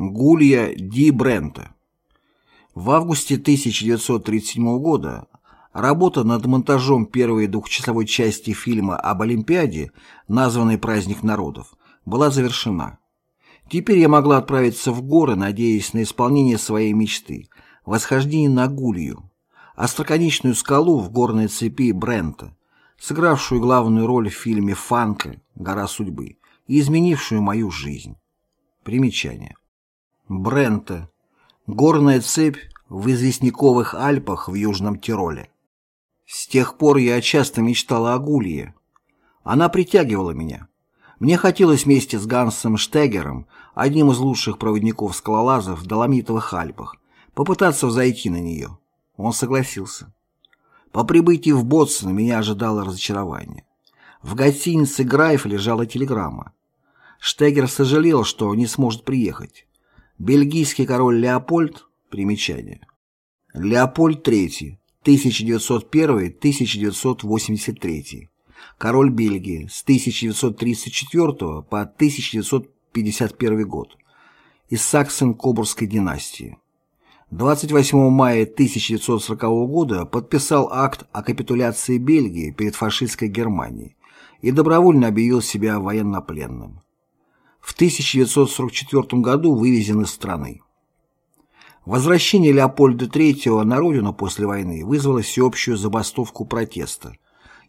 Гулья Ди Брента. В августе 1937 года работа над монтажом первой двухчасовой части фильма об Олимпиаде, названной «Праздник народов», была завершена. Теперь я могла отправиться в горы, надеясь на исполнение своей мечты – восхождение на Гулью, остроконечную скалу в горной цепи Брента, сыгравшую главную роль в фильме «Фанка. Гора судьбы» и изменившую мою жизнь. Примечание. Брента. Горная цепь в известняковых Альпах в Южном Тироле. С тех пор я часто мечтала о Гулье. Она притягивала меня. Мне хотелось вместе с Гансом Штегером, одним из лучших проводников-скалолазов в Доломитовых Альпах, попытаться взойти на нее. Он согласился. По прибытии в Ботсон меня ожидало разочарование. В гостинице Грайф лежала телеграмма. Штегер сожалел, что не сможет приехать. Бельгийский король Леопольд, примечание. Леопольд III, 1901-1983. Король Бельгии с 1934 по 1951 год. Из Саксен-Кобургской династии. 28 мая 1940 года подписал акт о капитуляции Бельгии перед фашистской Германией и добровольно объявил себя военнопленным в 1944 году вывезен из страны. Возвращение Леопольда III на родину после войны вызвало всеобщую забастовку протеста.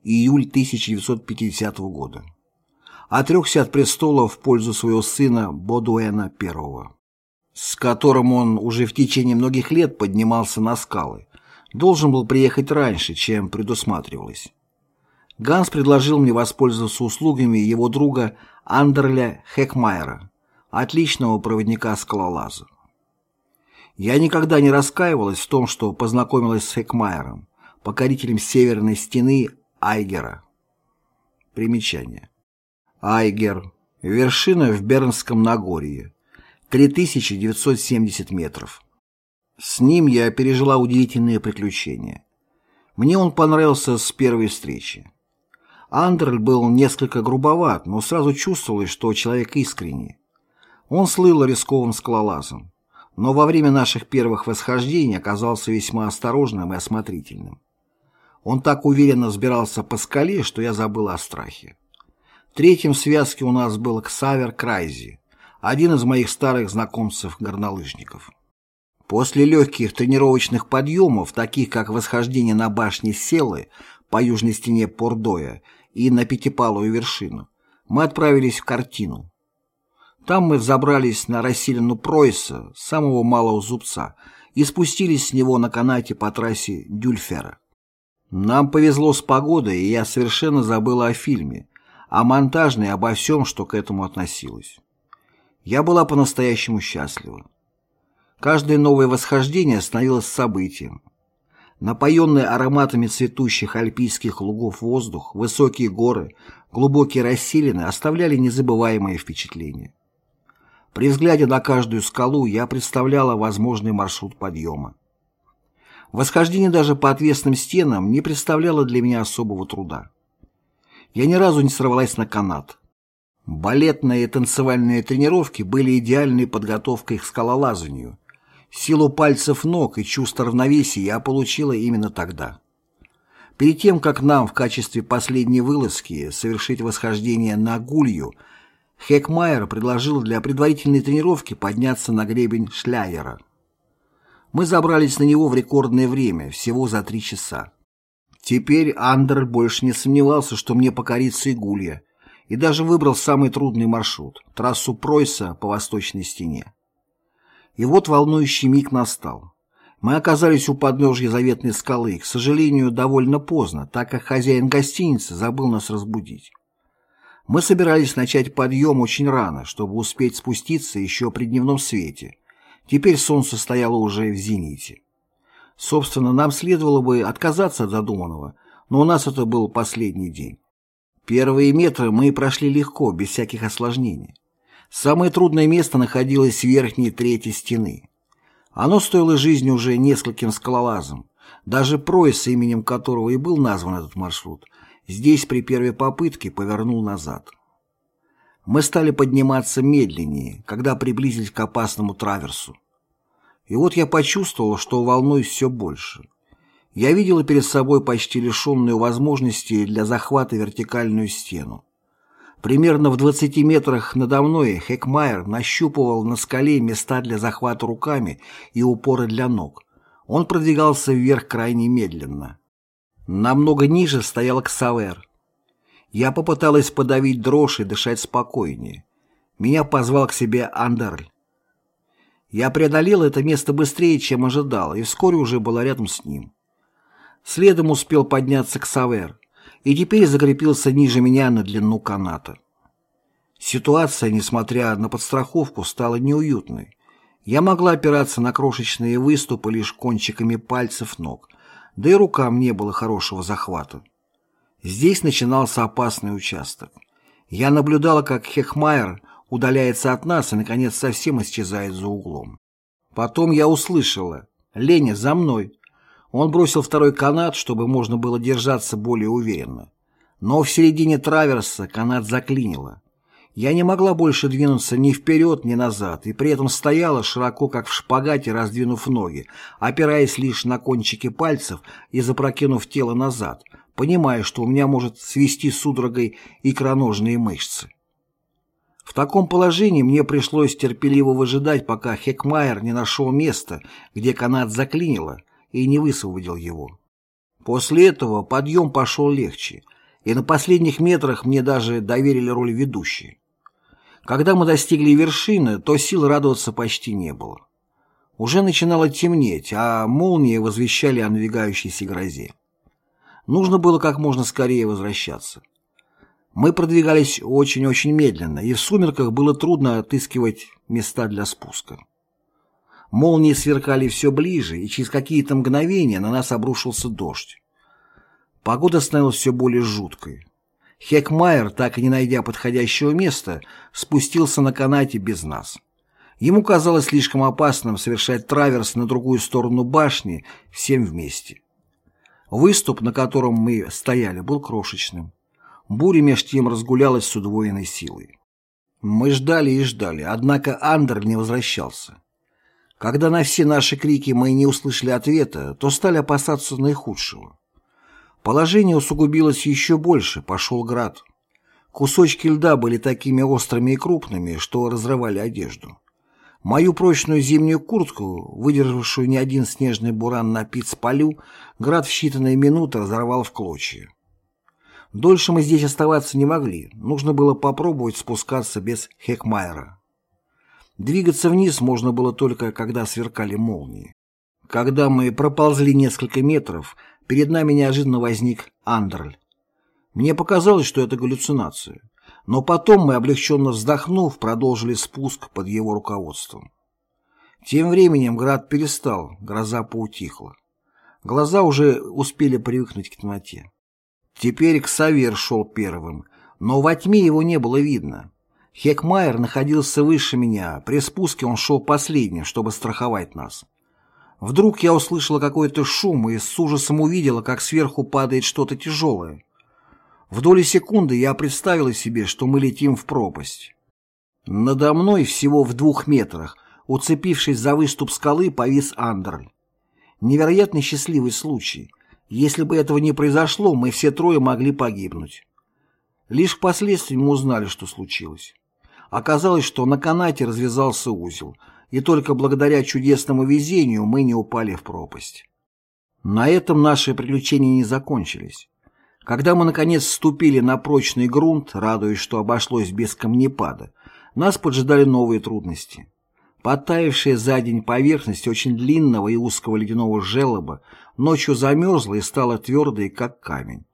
Июль 1950 года. Отрекся от престола в пользу своего сына Бодуэна I, с которым он уже в течение многих лет поднимался на скалы. Должен был приехать раньше, чем предусматривалось. Ганс предложил мне воспользоваться услугами его друга Андерля Хекмайера, отличного проводника-скалолаза. Я никогда не раскаивалась в том, что познакомилась с Хекмайером, покорителем северной стены Айгера. Примечание. Айгер. Вершина в Бернском Нагорье. 3970 метров. С ним я пережила удивительные приключения. Мне он понравился с первой встречи. Андерль был несколько грубоват, но сразу чувствовалось, что человек искренний. Он слыл рисковым скалолазом, но во время наших первых восхождений оказался весьма осторожным и осмотрительным. Он так уверенно взбирался по скале, что я забыл о страхе. Третьим в связке у нас был Ксавер Крайзи, один из моих старых знакомцев-горнолыжников. После легких тренировочных подъемов, таких как восхождение на башне Селы по южной стене Пордоя и на пятипалую вершину, мы отправились в картину. Там мы взобрались на расселину Пройса, самого малого зубца, и спустились с него на канате по трассе Дюльфера. Нам повезло с погодой, и я совершенно забыла о фильме, о монтажной обо всем, что к этому относилось. Я была по-настоящему счастлива. Каждое новое восхождение становилось событием, Напоенный ароматами цветущих альпийских лугов воздух, высокие горы, глубокие расселины оставляли незабываемое впечатление. При взгляде на каждую скалу я представляла возможный маршрут подъема. Восхождение даже по отвесным стенам не представляло для меня особого труда. Я ни разу не сорвалась на канат. Балетные и танцевальные тренировки были идеальной подготовкой к скалолазанию – Силу пальцев ног и чувство равновесия я получила именно тогда. Перед тем, как нам в качестве последней вылазки совершить восхождение на Гулью, Хекмайер предложил для предварительной тренировки подняться на гребень Шляйера. Мы забрались на него в рекордное время, всего за три часа. Теперь Андер больше не сомневался, что мне покорится и Гулья, и даже выбрал самый трудный маршрут – трассу Пройса по восточной стене. И вот волнующий миг настал. Мы оказались у подножья заветной скалы, к сожалению, довольно поздно, так как хозяин гостиницы забыл нас разбудить. Мы собирались начать подъем очень рано, чтобы успеть спуститься еще при дневном свете. Теперь солнце стояло уже в зените. Собственно, нам следовало бы отказаться от задуманного, но у нас это был последний день. Первые метры мы прошли легко, без всяких осложнений. Самое трудное место находилось в верхней трети стены. Оно стоило жизни уже нескольким скалолазам. Даже Пройс, именем которого и был назван этот маршрут, здесь при первой попытке повернул назад. Мы стали подниматься медленнее, когда приблизились к опасному траверсу. И вот я почувствовал, что волнуюсь все больше. Я видела перед собой почти лишенную возможности для захвата вертикальную стену. Примерно в 20 метрах надо мной Хекмайер нащупывал на скале места для захвата руками и упоры для ног. Он продвигался вверх крайне медленно. Намного ниже стоял Ксавер. Я попыталась подавить дрожь и дышать спокойнее. Меня позвал к себе Андерль. Я преодолел это место быстрее, чем ожидал, и вскоре уже была рядом с ним. Следом успел подняться к Савер, и теперь закрепился ниже меня на длину каната. Ситуация, несмотря на подстраховку, стала неуютной. Я могла опираться на крошечные выступы лишь кончиками пальцев ног, да и рукам не было хорошего захвата. Здесь начинался опасный участок. Я наблюдала, как Хехмайер удаляется от нас и, наконец, совсем исчезает за углом. Потом я услышала «Леня, за мной!» Он бросил второй канат, чтобы можно было держаться более уверенно. Но в середине траверса канат заклинило. Я не могла больше двинуться ни вперед, ни назад, и при этом стояла широко, как в шпагате, раздвинув ноги, опираясь лишь на кончики пальцев и запрокинув тело назад, понимая, что у меня может свести судорогой икроножные мышцы. В таком положении мне пришлось терпеливо выжидать, пока Хекмайер не нашел места, где канат заклинило, и не высвободил его. После этого подъем пошел легче, и на последних метрах мне даже доверили роль ведущей. Когда мы достигли вершины, то сил радоваться почти не было. Уже начинало темнеть, а молнии возвещали о надвигающейся грозе. Нужно было как можно скорее возвращаться. Мы продвигались очень-очень медленно, и в сумерках было трудно отыскивать места для спуска. Молнии сверкали все ближе, и через какие-то мгновения на нас обрушился дождь. Погода становилась все более жуткой. Хекмайер, так и не найдя подходящего места, спустился на канате без нас. Ему казалось слишком опасным совершать траверс на другую сторону башни всем вместе. Выступ, на котором мы стояли, был крошечным. Буря меж тем разгулялась с удвоенной силой. Мы ждали и ждали, однако Андер не возвращался. Когда на все наши крики мы не услышали ответа, то стали опасаться наихудшего. Положение усугубилось еще больше, пошел град. Кусочки льда были такими острыми и крупными, что разрывали одежду. Мою прочную зимнюю куртку, выдержавшую не один снежный буран на пиц-полю, град в считанные минуты разорвал в клочья. Дольше мы здесь оставаться не могли, нужно было попробовать спускаться без Хекмайера. Двигаться вниз можно было только, когда сверкали молнии. Когда мы проползли несколько метров, перед нами неожиданно возник Андерль. Мне показалось, что это галлюцинация. Но потом мы, облегченно вздохнув, продолжили спуск под его руководством. Тем временем град перестал, гроза поутихла. Глаза уже успели привыкнуть к темноте. Теперь Ксавер шел первым, но во тьме его не было видно. Хекмайер находился выше меня, при спуске он шел последним, чтобы страховать нас. Вдруг я услышала какой-то шум и с ужасом увидела, как сверху падает что-то тяжелое. В доли секунды я представила себе, что мы летим в пропасть. Надо мной всего в двух метрах, уцепившись за выступ скалы, повис Андерль. Невероятно счастливый случай. Если бы этого не произошло, мы все трое могли погибнуть. Лишь впоследствии мы узнали, что случилось. Оказалось, что на канате развязался узел, и только благодаря чудесному везению мы не упали в пропасть. На этом наши приключения не закончились. Когда мы, наконец, ступили на прочный грунт, радуясь, что обошлось без камнепада, нас поджидали новые трудности. Подтаявшая за день поверхность очень длинного и узкого ледяного желоба ночью замерзла и стала твердой, как камень.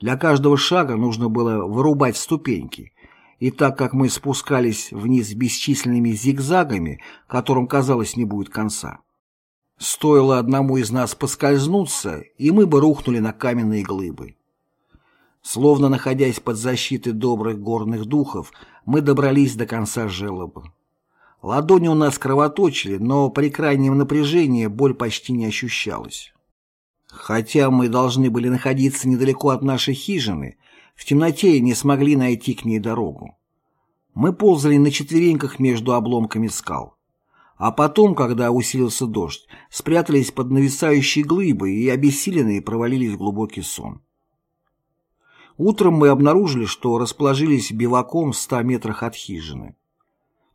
Для каждого шага нужно было вырубать ступеньки, и так как мы спускались вниз бесчисленными зигзагами, которым, казалось, не будет конца. Стоило одному из нас поскользнуться, и мы бы рухнули на каменные глыбы. Словно находясь под защитой добрых горных духов, мы добрались до конца желоба. Ладони у нас кровоточили, но при крайнем напряжении боль почти не ощущалась. Хотя мы должны были находиться недалеко от нашей хижины, в темноте не смогли найти к ней дорогу. Мы ползали на четвереньках между обломками скал. А потом, когда усилился дождь, спрятались под нависающей глыбой и обессиленные провалились в глубокий сон. Утром мы обнаружили, что расположились биваком в ста метрах от хижины.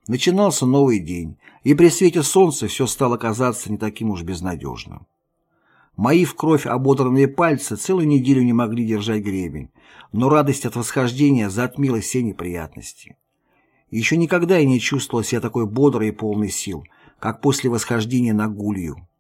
Начинался новый день, и при свете солнца все стало казаться не таким уж безнадежным. Мои в кровь ободранные пальцы целую неделю не могли держать гребень, но радость от восхождения затмила все неприятности. Еще никогда я не чувствовал себя такой бодрой и полной сил, как после восхождения на Гулью.